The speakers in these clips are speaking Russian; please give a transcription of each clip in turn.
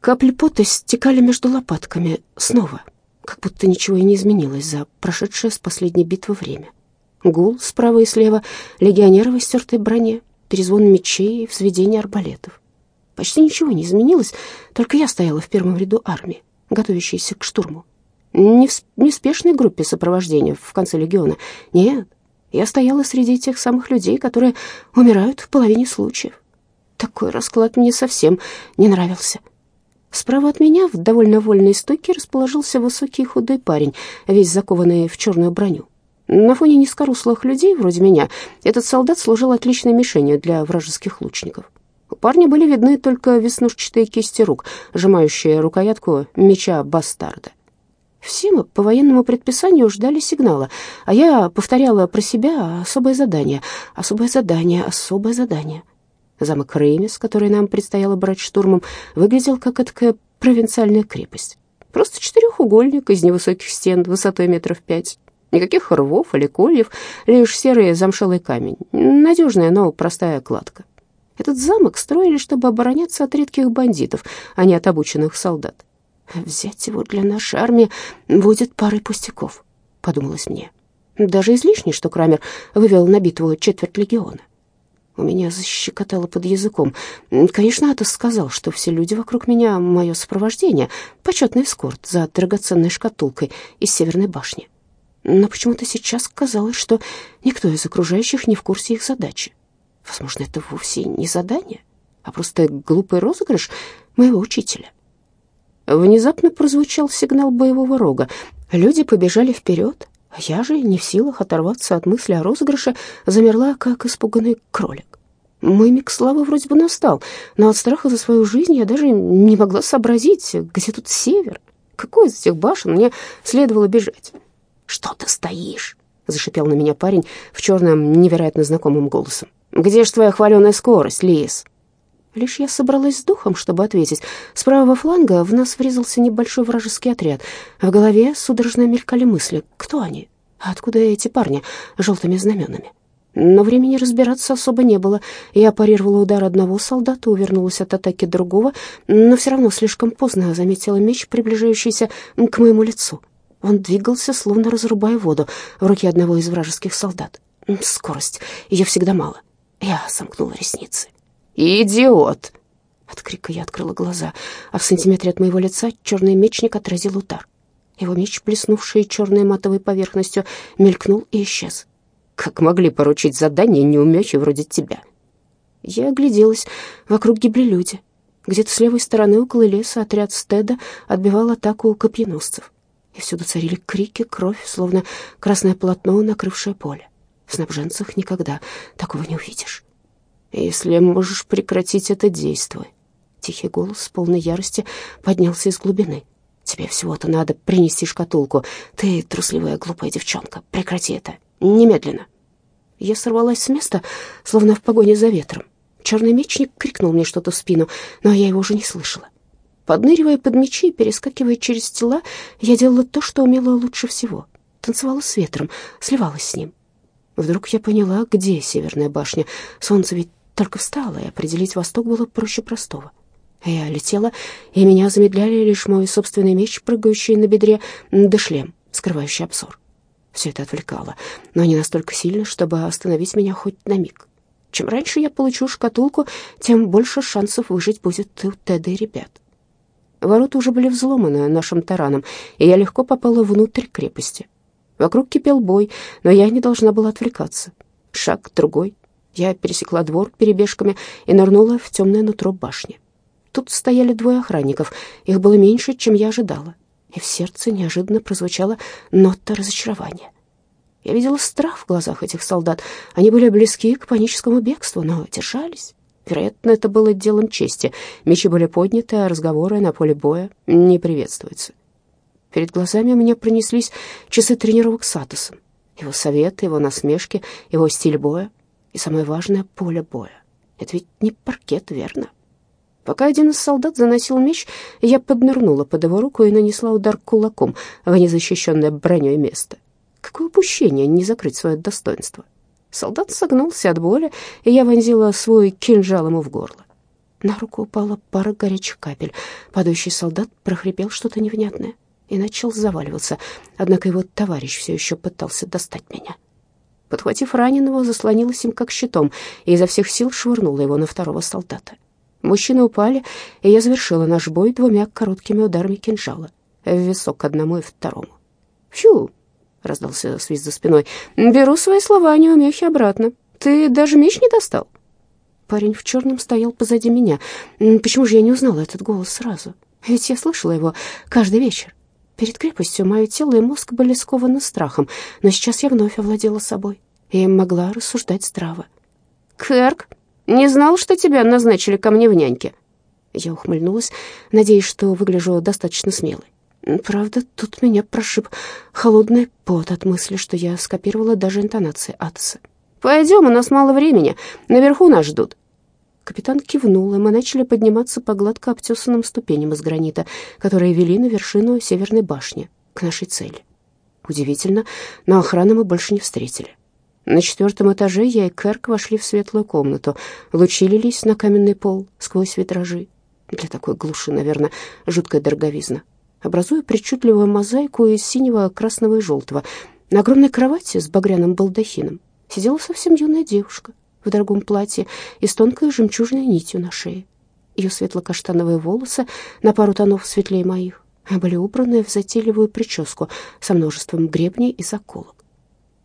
Капли пота стекали между лопатками снова, как будто ничего и не изменилось за прошедшее с последней битвы время. Гул справа и слева, легионеры в истертой броне, перезвон мечей и взведение арбалетов. Почти ничего не изменилось, только я стояла в первом ряду армии, готовящейся к штурму. Не в неспешной группе сопровождения в конце легиона. Нет, я стояла среди тех самых людей, которые умирают в половине случаев. Такой расклад мне совсем не нравился. Справа от меня в довольно вольной стойке расположился высокий худой парень, весь закованный в черную броню. На фоне низкорослых людей, вроде меня, этот солдат служил отличной мишенью для вражеских лучников. У парня были видны только веснушчатые кисти рук, сжимающие рукоятку меча бастарда. Все мы по военному предписанию ждали сигнала, а я повторяла про себя особое задание, особое задание, особое задание. Замок Реймис, который нам предстояло брать штурмом, выглядел как такая провинциальная крепость. Просто четырехугольник из невысоких стен высотой метров пять. Никаких рвов или кольев, лишь серый замшелый камень. Надежная, но простая кладка. Этот замок строили, чтобы обороняться от редких бандитов, а не от обученных солдат. Взять его для нашей армии будет парой пустяков, подумалось мне. Даже излишне, что Крамер вывел на битву четверть легиона. У меня защекотало под языком. Конечно, Атос сказал, что все люди вокруг меня — мое сопровождение, почетный эскорт за драгоценной шкатулкой из Северной башни. Но почему-то сейчас казалось, что никто из окружающих не в курсе их задачи. Возможно, это вовсе не задание, а просто глупый розыгрыш моего учителя. Внезапно прозвучал сигнал боевого рога. Люди побежали вперед, а я же, не в силах оторваться от мысли о розыгрыше, замерла, как испуганный кролик. Мой миг славы вроде бы настал, но от страха за свою жизнь я даже не могла сообразить, где тут север. Какой из этих башен мне следовало бежать? «Что ты стоишь?» — зашипел на меня парень в черном, невероятно знакомым голосом. «Где ж твоя хваленая скорость, Лис?» Лишь я собралась с духом, чтобы ответить. С правого фланга в нас врезался небольшой вражеский отряд. В голове судорожно мелькали мысли. Кто они? Откуда эти парни с желтыми знаменами? Но времени разбираться особо не было. Я парировала удар одного солдата, увернулась от атаки другого, но все равно слишком поздно заметила меч, приближающийся к моему лицу. Он двигался, словно разрубая воду в руке одного из вражеских солдат. Скорость, ее всегда мало. Я сомкнула ресницы. «Идиот!» От крика я открыла глаза, а в сантиметре от моего лица черный мечник отразил удар. Его меч, блеснувший черной матовой поверхностью, мелькнул и исчез. «Как могли поручить задание неумехи вроде тебя?» Я огляделась. Вокруг гибли люди. Где-то с левой стороны, около леса, отряд стеда отбивал атаку копьеносцев. И всюду царили крики, кровь, словно красное полотно, накрывшее поле. В снабженцах никогда такого не увидишь. Если можешь прекратить это, действуй. Тихий голос полной ярости поднялся из глубины. Тебе всего-то надо принести шкатулку. Ты трусливая глупая девчонка. Прекрати это. Немедленно. Я сорвалась с места, словно в погоне за ветром. Черный мечник крикнул мне что-то в спину, но я его уже не слышала. Подныривая под мечи и перескакивая через тела, я делала то, что умела лучше всего. Танцевала с ветром, сливалась с ним. Вдруг я поняла, где северная башня. Солнце ведь только встала, и определить восток было проще простого. Я летела, и меня замедляли лишь мой собственный меч, прыгающий на бедре, да шлем, скрывающий обзор. Все это отвлекало, но не настолько сильно, чтобы остановить меня хоть на миг. Чем раньше я получу шкатулку, тем больше шансов выжить будет у Теда и ребят. Ворота уже были взломаны нашим тараном, и я легко попала внутрь крепости. Вокруг кипел бой, но я не должна была отвлекаться. Шаг, другой, я пересекла двор перебежками и нырнула в темное нутро башни. Тут стояли двое охранников. Их было меньше, чем я ожидала. И в сердце неожиданно прозвучала нота разочарования. Я видела страх в глазах этих солдат. Они были близки к паническому бегству, но держались. Вероятно, это было делом чести. Мечи были подняты, а разговоры на поле боя не приветствуются. Перед глазами у меня пронеслись часы тренировок с Атосом. Его советы, его насмешки, его стиль боя и самое важное — поле боя. Это ведь не паркет, верно? Пока один из солдат заносил меч, я поднырнула под его руку и нанесла удар кулаком в незащищенное броней место. Какое упущение не закрыть свое достоинство. Солдат согнулся от боли, и я вонзила свой кинжал ему в горло. На руку упала пара горячих капель. Падающий солдат прохрипел что-то невнятное и начал заваливаться, однако его товарищ все еще пытался достать меня. Подхватив раненого, заслонилась им как щитом и изо всех сил швырнула его на второго солдата. Мужчины упали, и я завершила наш бой двумя короткими ударами кинжала в висок одному и второму. «Фью!» — раздался свист за спиной. «Беру свои слова о неумехе обратно. Ты даже меч не достал?» Парень в черном стоял позади меня. Почему же я не узнала этот голос сразу? Ведь я слышала его каждый вечер. Перед крепостью мое тело и мозг были скованы страхом, но сейчас я вновь овладела собой и могла рассуждать здраво. «Кэрк, не знал, что тебя назначили ко мне в няньке?» Я ухмыльнулась, надеясь, что выгляжу достаточно смелой. Правда, тут меня прошиб холодный пот от мысли, что я скопировала даже интонации Атоса. «Пойдем, у нас мало времени, наверху нас ждут». Капитан кивнул, и мы начали подниматься по гладко обтесанным ступеням из гранита, которые вели на вершину северной башни, к нашей цели. Удивительно, но охрану мы больше не встретили. На четвертом этаже я и Кэрк вошли в светлую комнату, лучи лились на каменный пол сквозь витражи. Для такой глуши, наверное, жуткая дороговизна. Образуя причудливую мозаику из синего, красного и желтого, на огромной кровати с багряным балдахином сидела совсем юная девушка в дорогом платье и с тонкой жемчужной нитью на шее. Ее светло-каштановые волосы на пару тонов светлее моих были убраны в затейливую прическу со множеством гребней и заколок.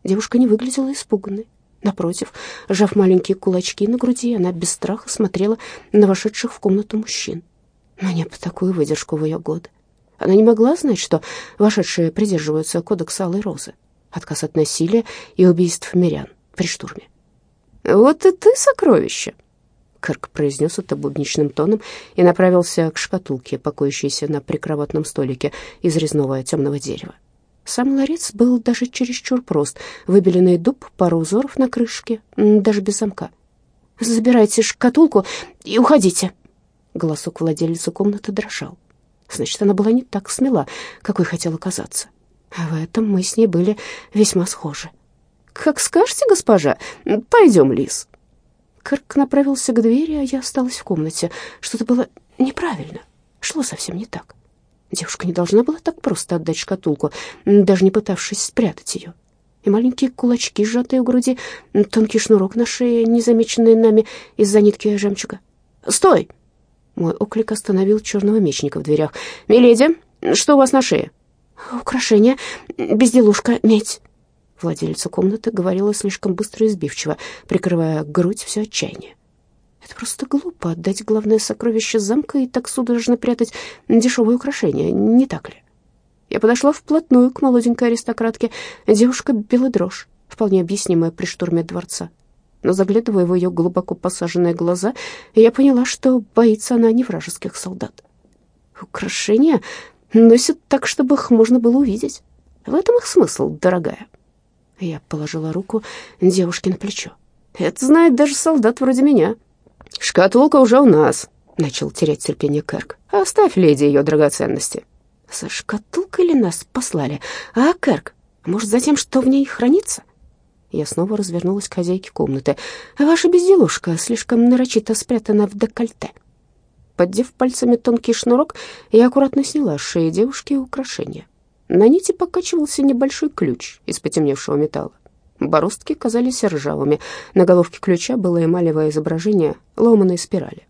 Девушка не выглядела испуганной. Напротив, сжав маленькие кулачки на груди, она без страха смотрела на вошедших в комнату мужчин. Мне по такую выдержку в ее годы. Она не могла знать, что вошедшие придерживаются кодекса Алой Розы, отказ от насилия и убийств мирян при штурме. «Вот и ты сокровище!» Кырк произнес это будничным тоном и направился к шкатулке, покоящейся на прикроватном столике из резного темного дерева. Сам ларец был даже чересчур прост. Выбеленный дуб, пару узоров на крышке, даже без замка. «Забирайте шкатулку и уходите!» Голосок владелицы комнаты дрожал. Значит, она была не так смела, какой хотела казаться. А в этом мы с ней были весьма схожи. «Как скажете, госпожа, пойдем, Лис». Кырк направился к двери, а я осталась в комнате. Что-то было неправильно, шло совсем не так. Девушка не должна была так просто отдать шкатулку, даже не пытавшись спрятать ее. И маленькие кулачки, сжатые у груди, тонкий шнурок на шее, незамеченный нами из-за нитки жемчуга. «Стой!» Мой оклик остановил черного мечника в дверях. «Миледи, что у вас на шее?» «Украшение, безделушка, медь». Владелица комнаты говорила слишком быстро и сбивчиво, прикрывая грудь все отчаяние. Это просто глупо отдать главное сокровище замка и так судорожно прятать дешевые украшения, не так ли? Я подошла вплотную к молоденькой аристократке. Девушка била дрожь, вполне объяснимая при штурме дворца. Но заглядывая в ее глубоко посаженные глаза, я поняла, что боится она не вражеских солдат. Украшения носят так, чтобы их можно было увидеть. В этом их смысл, дорогая. Я положила руку девушке на плечо. «Это знает даже солдат вроде меня». «Шкатулка уже у нас», — начал терять терпение Кэрк. «Оставь леди ее драгоценности». «За шкатулкой ли нас послали? А, Кэрк, может, за тем, что в ней хранится?» Я снова развернулась к хозяйке комнаты. «Ваша безделушка слишком нарочито спрятана в декольте». Поддев пальцами тонкий шнурок, я аккуратно сняла с шеи девушки украшения. На нити покачивался небольшой ключ из потемневшего металла. Бороздки казались ржавыми. На головке ключа было эмалевое изображение ломаной спирали.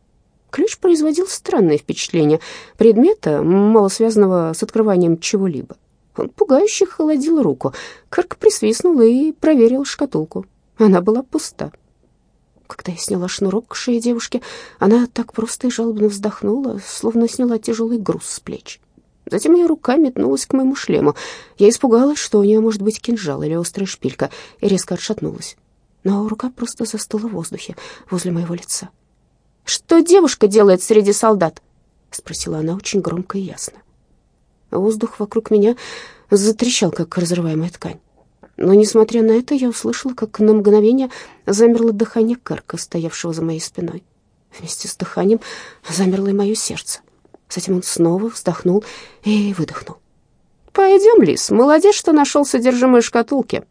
Ключ производил странное впечатление предмета, мало связанного с открыванием чего-либо. Он пугающе холодил руку. Кырк присвистнул и проверил шкатулку. Она была пуста. Когда я сняла шнурок к шее девушки, она так просто и жалобно вздохнула, словно сняла тяжелый груз с плеч. Затем ее рука метнулась к моему шлему. Я испугалась, что у нее может быть кинжал или острая шпилька, и резко отшатнулась. Но рука просто застыла в воздухе возле моего лица. «Что девушка делает среди солдат?» — спросила она очень громко и ясно. Воздух вокруг меня затрещал, как разрываемая ткань. Но, несмотря на это, я услышала, как на мгновение замерло дыхание Карка, стоявшего за моей спиной. Вместе с дыханием замерло и мое сердце. Затем он снова вздохнул и выдохнул. «Пойдем, Лис, молодец, что нашел содержимое шкатулки».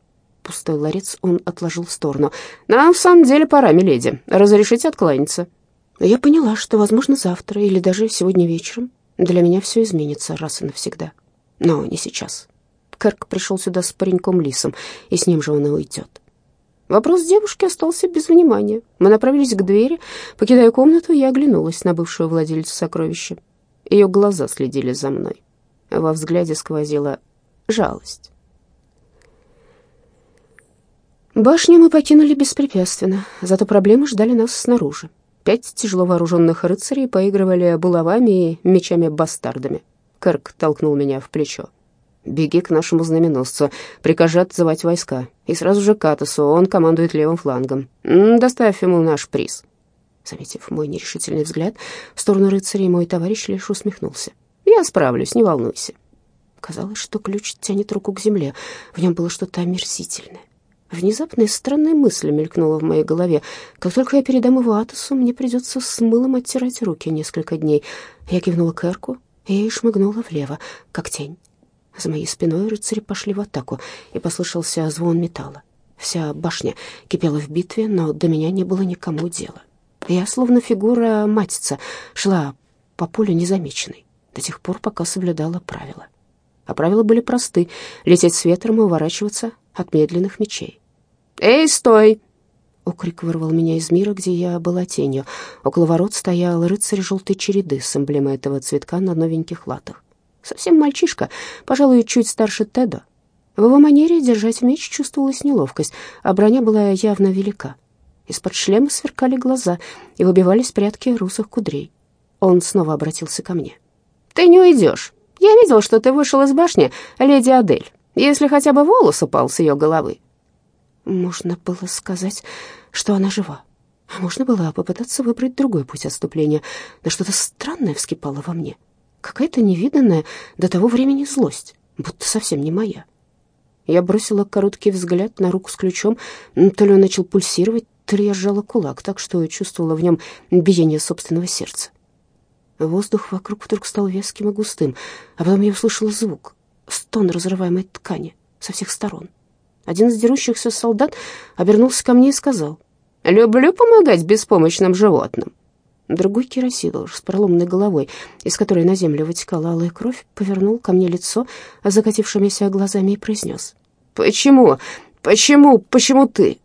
Пустой ларец он отложил в сторону. «Нам в самом деле пора, миледи. Разрешите откланяться?» Я поняла, что, возможно, завтра или даже сегодня вечером для меня все изменится раз и навсегда. Но не сейчас. Кэрк пришел сюда с пареньком Лисом, и с ним же он и уйдет. Вопрос девушки остался без внимания. Мы направились к двери. Покидая комнату, я оглянулась на бывшую владельцу сокровища. Ее глаза следили за мной. Во взгляде сквозила жалость. Башню мы покинули беспрепятственно, зато проблемы ждали нас снаружи. Пять тяжело вооруженных рыцарей поигрывали булавами и мечами-бастардами. Кэрк толкнул меня в плечо. «Беги к нашему знаменосцу, прикажи отзывать войска. И сразу же к Атосу, он командует левым флангом. Доставь ему наш приз». Заметив мой нерешительный взгляд в сторону рыцарей, мой товарищ лишь усмехнулся. «Я справлюсь, не волнуйся». Казалось, что ключ тянет руку к земле. В нем было что-то омерзительное. Внезапная странная мысль мелькнула в моей голове. Как только я передам его Атосу, мне придется с мылом оттирать руки несколько дней. Я кивнула к Эрку и шмыгнула влево, как тень. За моей спиной рыцари пошли в атаку, и послышался звон металла. Вся башня кипела в битве, но до меня не было никому дела. Я, словно фигура матица, шла по полю незамеченной, до тех пор, пока соблюдала правила. А правила были просты — лететь с ветром и уворачиваться от медленных мечей. «Эй, стой!» Окрик вырвал меня из мира, где я была тенью. Около ворот стоял рыцарь желтой череды с эмблемой этого цветка на новеньких латах. Совсем мальчишка, пожалуй, чуть старше Теда. В его манере держать меч чувствовалась неловкость, а броня была явно велика. Из-под шлема сверкали глаза и выбивались прятки русых кудрей. Он снова обратился ко мне. «Ты не уйдешь. Я видел, что ты вышел из башни, леди Адель, если хотя бы волос упал с ее головы». Можно было сказать, что она жива. Можно было попытаться выбрать другой путь отступления. Но что-то странное вскипало во мне. Какая-то невиданная до того времени злость, будто совсем не моя. Я бросила короткий взгляд на руку с ключом. То ли он начал пульсировать, то ли я сжала кулак, так что чувствовала в нем биение собственного сердца. Воздух вокруг вдруг стал веским и густым, а потом я услышала звук, стон разрываемой ткани со всех сторон. Один из дерущихся солдат обернулся ко мне и сказал, «Люблю помогать беспомощным животным». Другой керосидол с проломной головой, из которой на землю вытекала алая кровь, повернул ко мне лицо, закатившимися глазами, и произнес, «Почему? Почему? Почему ты?»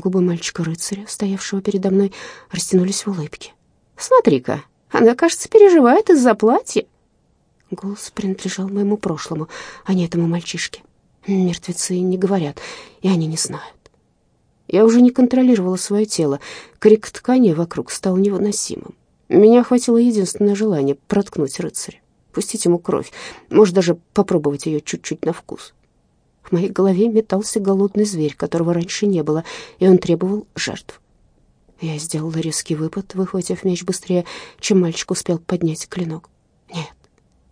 Губы мальчика-рыцаря, стоявшего передо мной, растянулись в улыбке. «Смотри-ка, она, кажется, переживает из-за платья». Голос принадлежал моему прошлому, а не этому мальчишке. Мертвецы не говорят, и они не знают. Я уже не контролировала свое тело. Крик ткани вокруг стал невыносимым. Меня охватило единственное желание — проткнуть рыцаря, пустить ему кровь, может, даже попробовать ее чуть-чуть на вкус. В моей голове метался голодный зверь, которого раньше не было, и он требовал жертв. Я сделала резкий выпад, выхватив меч быстрее, чем мальчик успел поднять клинок. Нет.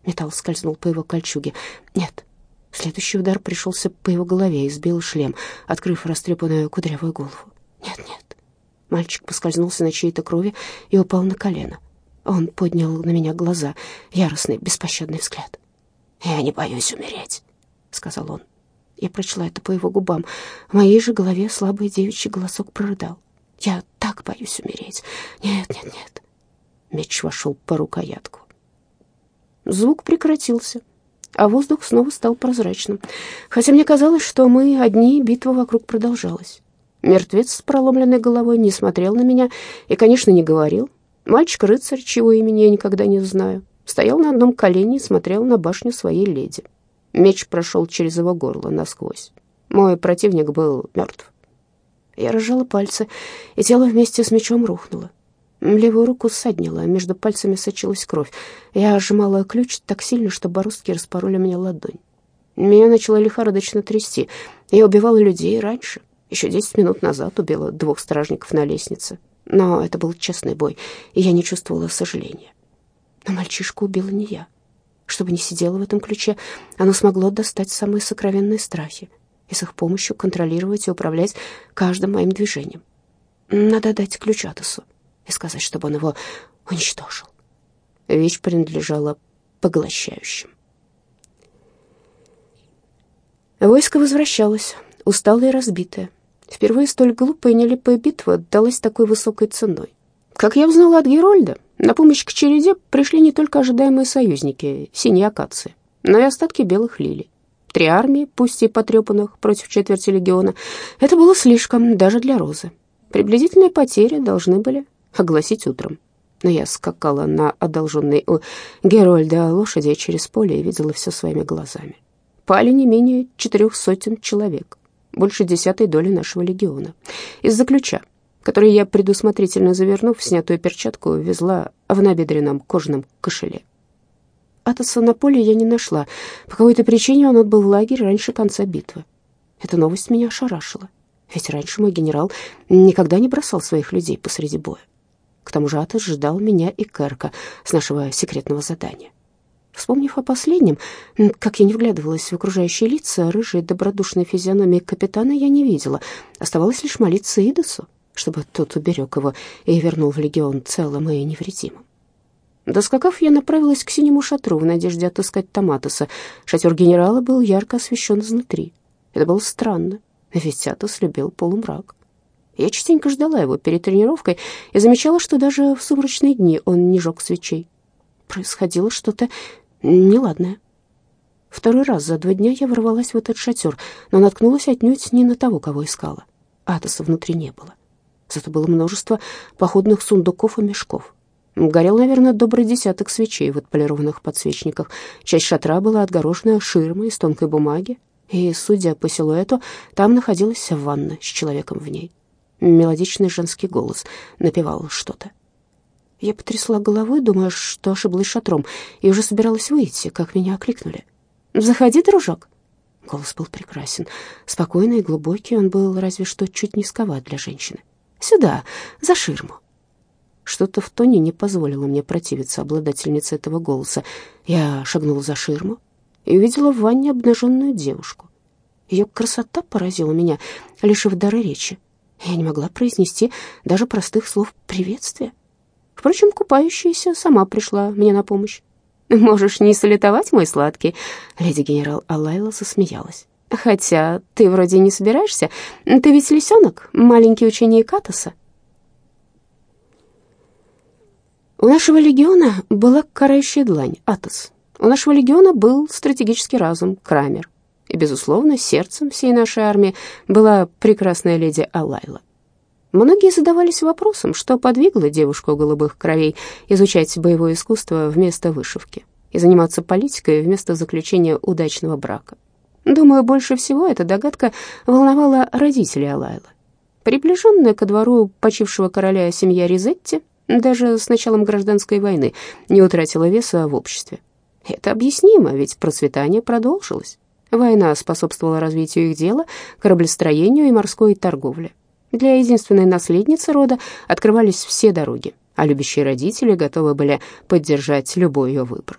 Металл скользнул по его кольчуге. Нет. Следующий удар пришелся по его голове и сбил шлем, открыв растрепанную кудрявую голову. «Нет, нет». Мальчик поскользнулся на чьей-то крови и упал на колено. Он поднял на меня глаза, яростный, беспощадный взгляд. «Я не боюсь умереть», — сказал он. Я прочла это по его губам. В моей же голове слабый девичий голосок прорыдал. «Я так боюсь умереть. Нет, нет, нет». Меч вошел по рукоятку. Звук прекратился а воздух снова стал прозрачным. Хотя мне казалось, что мы одни, битва вокруг продолжалась. Мертвец с проломленной головой не смотрел на меня и, конечно, не говорил. Мальчик-рыцарь, чего имени я никогда не знаю, стоял на одном колене и смотрел на башню своей леди. Меч прошел через его горло насквозь. Мой противник был мертв. Я разжала пальцы, и тело вместе с мечом рухнуло. Левую руку ссаднила, между пальцами сочилась кровь. Я сжимала ключ так сильно, что бороздки распороли мне ладонь. Меня начало лихорадочно трясти. Я убивала людей раньше. Еще десять минут назад убила двух стражников на лестнице. Но это был честный бой, и я не чувствовала сожаления. Но мальчишку убила не я. Чтобы не сидела в этом ключе, оно смогло достать самые сокровенные страхи и с их помощью контролировать и управлять каждым моим движением. Надо дать ключ Атосу и сказать, чтобы он его уничтожил. Вещь принадлежала поглощающим. Войско возвращалось, усталое и разбитое. Впервые столь глупая и нелепая битва далась такой высокой ценой. Как я узнала от Герольда, на помощь к череде пришли не только ожидаемые союзники, синие акации, но и остатки белых лилий. Три армии, пусть и потрепанных, против четверти легиона. Это было слишком даже для Розы. Приблизительные потери должны были огласить утром. Но я скакала на одолженной у Герольда лошади через поле и видела все своими глазами. Пали не менее четырех сотен человек, больше десятой доли нашего легиона. Из-за ключа, который я, предусмотрительно завернув снятую перчатку, везла в набедренном кожаном кошеле. Атоса на поле я не нашла. По какой-то причине он отбыл в лагерь раньше конца битвы. Эта новость меня ошарашила. Ведь раньше мой генерал никогда не бросал своих людей посреди боя. К тому же Атос ждал меня и Керка с нашего секретного задания. Вспомнив о последнем, как я не вглядывалась в окружающие лица, рыжей добродушной физиономии капитана я не видела. Оставалось лишь молиться Идосу, чтобы тот уберег его и вернул в легион целым и невредимым. Доскакав, я направилась к синему шатру в надежде отыскать Томатоса. Шатер генерала был ярко освещен изнутри. Это было странно, ведь Атос любил полумрак. Я частенько ждала его перед тренировкой и замечала, что даже в сумрачные дни он не жег свечей. Происходило что-то неладное. Второй раз за два дня я ворвалась в этот шатер, но наткнулась отнюдь не на того, кого искала. Атоса внутри не было. Зато было множество походных сундуков и мешков. Горел, наверное, добрый десяток свечей в отполированных подсвечниках. Часть шатра была отгорожена ширмой из тонкой бумаги, и, судя по силуэту, там находилась ванна с человеком в ней. Мелодичный женский голос напевал что-то. Я потрясла головой, думая, что ошиблась шатром, и уже собиралась выйти, как меня окликнули. «Заходи, дружок!» Голос был прекрасен. Спокойный и глубокий, он был разве что чуть низковат для женщины. «Сюда, за ширму!» Что-то в тоне не позволило мне противиться обладательнице этого голоса. Я шагнула за ширму и увидела в ванне обнаженную девушку. Ее красота поразила меня, лишив дара речи. Я не могла произнести даже простых слов приветствия. Впрочем, купающаяся сама пришла мне на помощь. «Можешь не салютовать, мой сладкий?» Леди генерал Алайла засмеялась. «Хотя ты вроде не собираешься. Ты ведь лисенок, маленький ученик Атоса». У нашего легиона была карающая длань, Атос. У нашего легиона был стратегический разум, Крамер. И, безусловно, сердцем всей нашей армии была прекрасная леди Алайла. Многие задавались вопросом, что подвигло девушку голубых кровей изучать боевое искусство вместо вышивки и заниматься политикой вместо заключения удачного брака. Думаю, больше всего эта догадка волновала родителей Алайлы. Приближенная ко двору почившего короля семья Ризетти даже с началом гражданской войны не утратила веса в обществе. Это объяснимо, ведь процветание продолжилось. Война способствовала развитию их дела, кораблестроению и морской торговле. Для единственной наследницы рода открывались все дороги, а любящие родители готовы были поддержать любой ее выбор.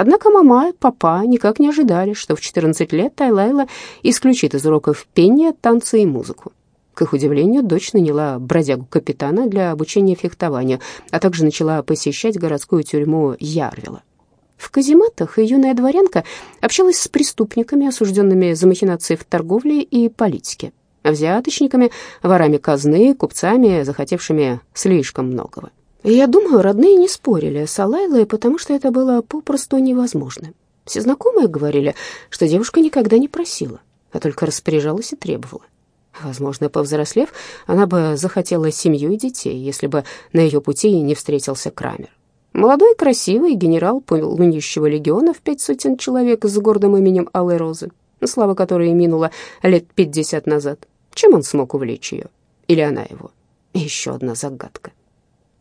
Однако мама и папа никак не ожидали, что в 14 лет Тайлайла исключит из уроков пение, танцы и музыку. К их удивлению, дочь наняла бродягу-капитана для обучения фехтованию, а также начала посещать городскую тюрьму Ярвила. В казематах юная дворянка общалась с преступниками, осужденными за махинации в торговле и политике взяточниками, ворами казны, купцами, захотевшими слишком многого. Я думаю, родные не спорили с Алайлой, потому что это было попросту невозможно. Все знакомые говорили, что девушка никогда не просила, а только распоряжалась и требовала. Возможно, повзрослев, она бы захотела семью и детей, если бы на ее пути не встретился Крамер. Молодой, красивый генерал плывущего легиона в пять сотен человек с гордым именем Алой Розы, слава которой минула лет пятьдесят назад. Чем он смог увлечь ее? Или она его? Еще одна загадка.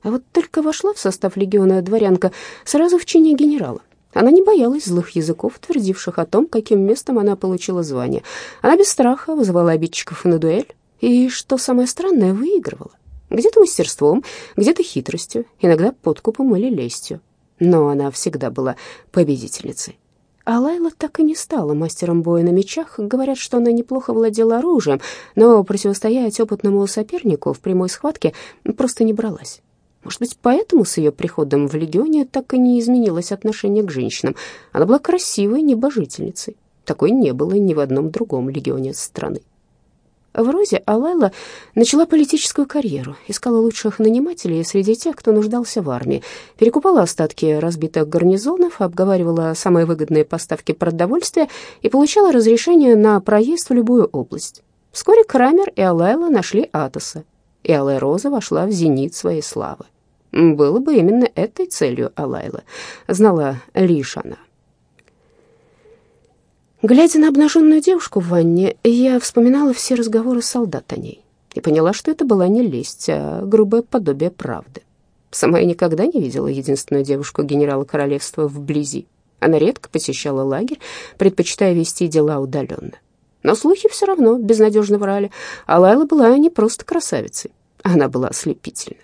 А вот только вошла в состав легиона дворянка сразу в чине генерала. Она не боялась злых языков, твердивших о том, каким местом она получила звание. Она без страха вызывала обидчиков на дуэль. И, что самое странное, выигрывала. Где-то мастерством, где-то хитростью, иногда подкупом или лестью. Но она всегда была победительницей. А Лайла так и не стала мастером боя на мечах. Говорят, что она неплохо владела оружием, но противостоять опытному сопернику в прямой схватке просто не бралась. Может быть, поэтому с ее приходом в легионе так и не изменилось отношение к женщинам. Она была красивой небожительницей. Такой не было ни в одном другом легионе страны. В Розе Алайла начала политическую карьеру, искала лучших нанимателей среди тех, кто нуждался в армии, перекупала остатки разбитых гарнизонов, обговаривала самые выгодные поставки продовольствия и получала разрешение на проезд в любую область. Вскоре Крамер и Алайла нашли Атоса, и Алая Роза вошла в зенит своей славы. Было бы именно этой целью Алайла, знала лишь она. Глядя на обнаженную девушку в ванне, я вспоминала все разговоры солдат о ней и поняла, что это была не лесть, а грубое подобие правды. Сама я никогда не видела единственную девушку генерала королевства вблизи. Она редко посещала лагерь, предпочитая вести дела удаленно. Но слухи все равно безнадежно врали, а Лайла была не просто красавицей, она была ослепительна.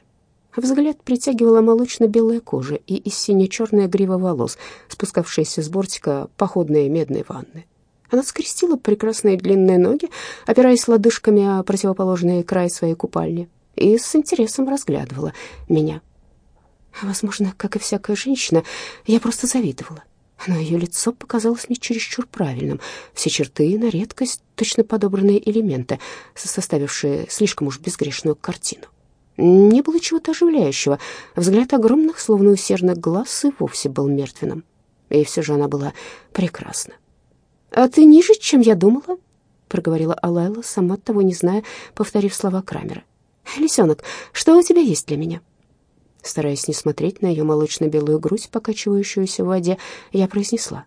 Взгляд притягивала молочно-белая кожа и из сине-черная грива волос, спускавшаяся с бортика походной медной ванны. Она скрестила прекрасные длинные ноги, опираясь лодыжками о противоположный край своей купальни, и с интересом разглядывала меня. Возможно, как и всякая женщина, я просто завидовала. Но ее лицо показалось мне чересчур правильным. Все черты на редкость точно подобранные элементы, составившие слишком уж безгрешную картину. Не было чего-то оживляющего. Взгляд огромных, словно усердных глаз, и вовсе был мертвенным. И все же она была прекрасна. «А ты ниже, чем я думала?» — проговорила Алайла, сама того не зная, повторив слова Крамера. «Лисенок, что у тебя есть для меня?» Стараясь не смотреть на ее молочно-белую грудь, покачивающуюся в воде, я произнесла.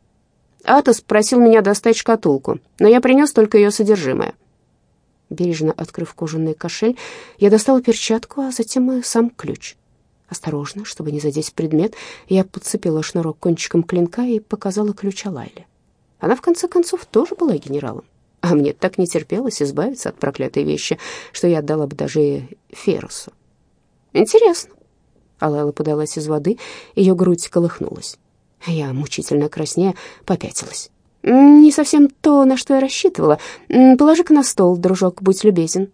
«Атос просил меня достать шкатулку, но я принес только ее содержимое». Бережно открыв кожаный кошель, я достала перчатку, а затем и сам ключ. Осторожно, чтобы не задеть предмет, я подцепила шнурок кончиком клинка и показала ключ Алайле. Она, в конце концов, тоже была генералом. А мне так не терпелось избавиться от проклятой вещи, что я отдала бы даже Ферусу. «Интересно». Алайла подалась из воды, ее грудь колыхнулась. Я, мучительно краснея, попятилась. «Не совсем то, на что я рассчитывала. Положи-ка на стол, дружок, будь любезен».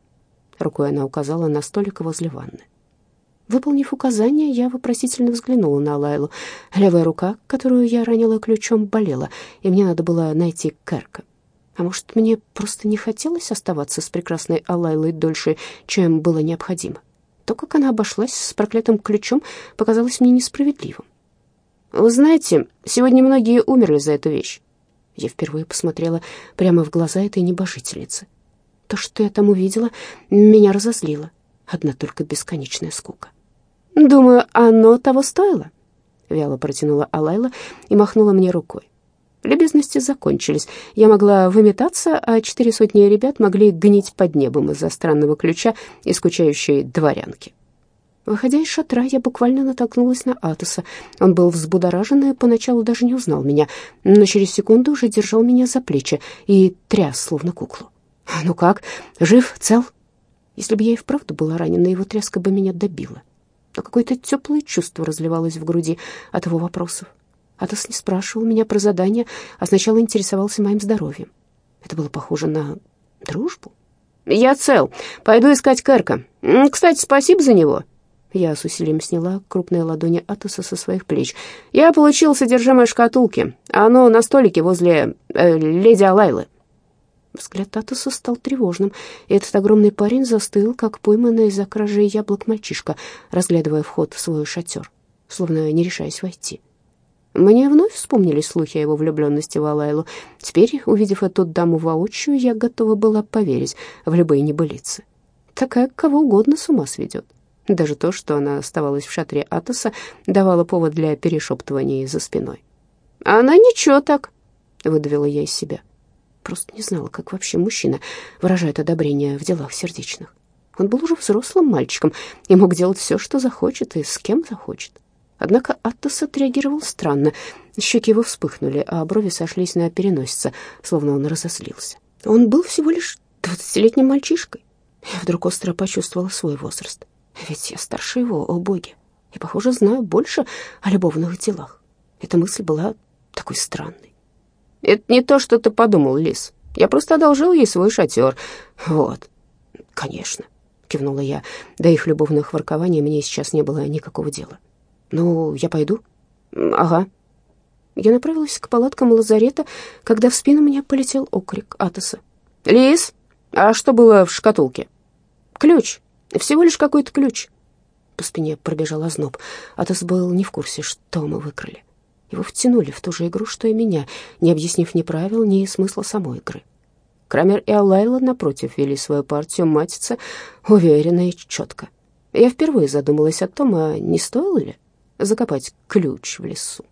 Рукой она указала на столик возле ванны. Выполнив указание, я вопросительно взглянула на Лайлу. Левая рука, которую я ранила ключом, болела, и мне надо было найти Керка. А может, мне просто не хотелось оставаться с прекрасной Алайлой дольше, чем было необходимо? То, как она обошлась с проклятым ключом, показалось мне несправедливым. «Вы знаете, сегодня многие умерли за эту вещь. Я впервые посмотрела прямо в глаза этой небожительницы. То, что я там увидела, меня разозлило. Одна только бесконечная скука. «Думаю, оно того стоило?» Вяло протянула Алайла и махнула мне рукой. Любезности закончились. Я могла выметаться, а четыре сотни ребят могли гнить под небом из-за странного ключа и скучающей дворянки. Выходя из шатра, я буквально натолкнулась на Атоса. Он был взбудоражен и поначалу даже не узнал меня, но через секунду уже держал меня за плечи и тряс, словно куклу. «Ну как, жив, цел?» Если бы я и вправду была ранена, его тряска бы меня добила. Но какое-то теплое чувство разливалось в груди от его вопросов. Атос не спрашивал меня про задание, а сначала интересовался моим здоровьем. Это было похоже на дружбу. «Я цел. Пойду искать Кэрка. Кстати, спасибо за него». Я с усилием сняла крупные ладони Атоса со своих плеч. «Я получил содержимое шкатулки. Оно на столике возле э, леди Алайлы». Взгляд Атоса стал тревожным, и этот огромный парень застыл, как пойманный из-за кражи яблок мальчишка, разглядывая вход в свой шатер, словно не решаясь войти. Мне вновь вспомнились слухи о его влюбленности в Алайлу. Теперь, увидев эту даму воочию, я готова была поверить в любые небылицы. Такая кого угодно с ума сведет. Даже то, что она оставалась в шатре Атоса, давало повод для перешептывания за спиной. «Она ничего так», — выдавила я из себя. Просто не знала, как вообще мужчина выражает одобрение в делах сердечных. Он был уже взрослым мальчиком и мог делать все, что захочет и с кем захочет. Однако Атос отреагировал странно. Щеки его вспыхнули, а брови сошлись на переносице, словно он разозлился. Он был всего лишь двадцатилетним мальчишкой. Я вдруг остро почувствовала свой возраст. Ведь я старше его, о боги, и, похоже, знаю больше о любовных делах. Эта мысль была такой странной. «Это не то, что ты подумал, Лис. Я просто одолжил ей свой шатер. Вот». «Конечно», — кивнула я. До их любовных воркований мне сейчас не было никакого дела. «Ну, я пойду?» «Ага». Я направилась к палаткам лазарета, когда в спину мне полетел окрик Атоса. «Лис!» «А что было в шкатулке?» «Ключ. Всего лишь какой-то ключ». По спине пробежал озноб. Атос был не в курсе, что мы выкрали. Его втянули в ту же игру, что и меня, не объяснив ни правил, ни смысла самой игры. Крамер и Алайла, напротив, вели свою партию матица уверенно и четко. Я впервые задумалась о том, а не стоило ли закопать ключ в лесу.